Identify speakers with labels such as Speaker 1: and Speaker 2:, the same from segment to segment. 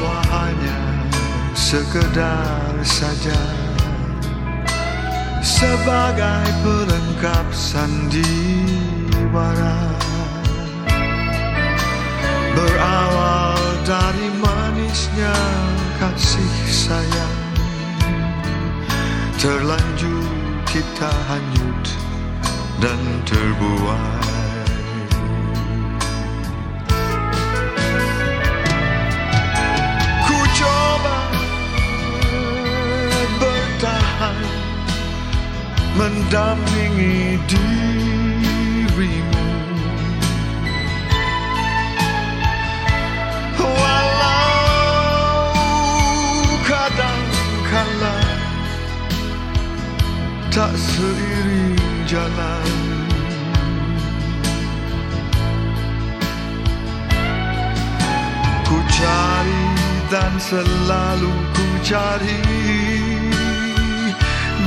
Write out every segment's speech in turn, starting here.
Speaker 1: tawa hanya sekedar saja. Sebagai pelengkap sandiwara. Berawal dari manisnya kasih sayang. Terlanjur kita hanyut dan terbuai Mendampingi dirimu. Walau kadang-kala Tak seiring jalan. Ku cari dan selalu ku cari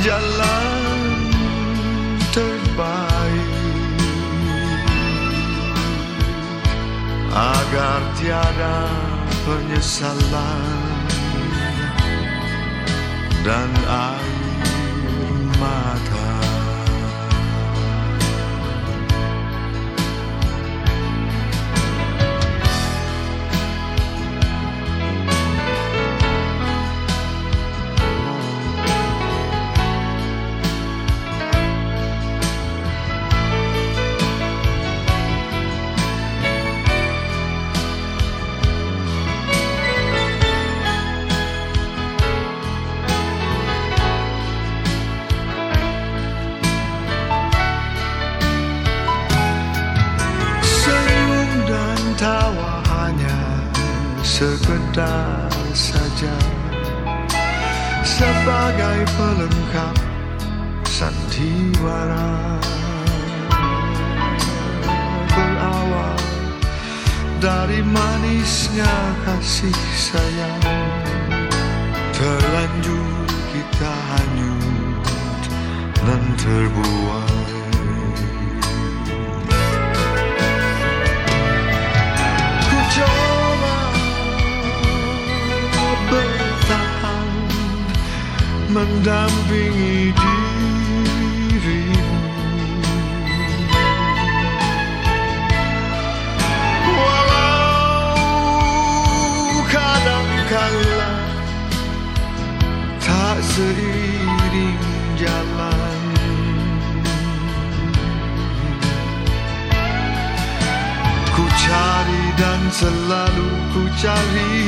Speaker 1: Jalan Agar tiada penyesalan. Dan sekedar saja. Sebagai pelengkap sandiwara. Berawal dari manisnya kasih sayang. Terlanjur kita hanyut dan terbuai mendampingi dirimu. Walau kadangkala tak seiring jalan. Ku cari dan selalu ku cari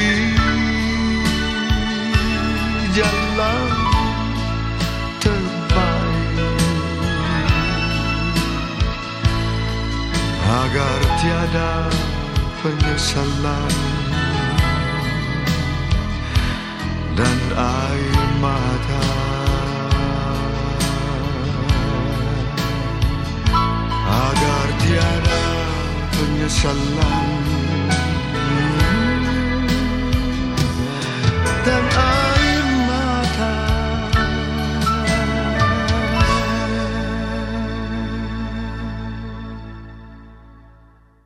Speaker 1: jalan tiada penyesalan dan air mata agar tiada penyesalan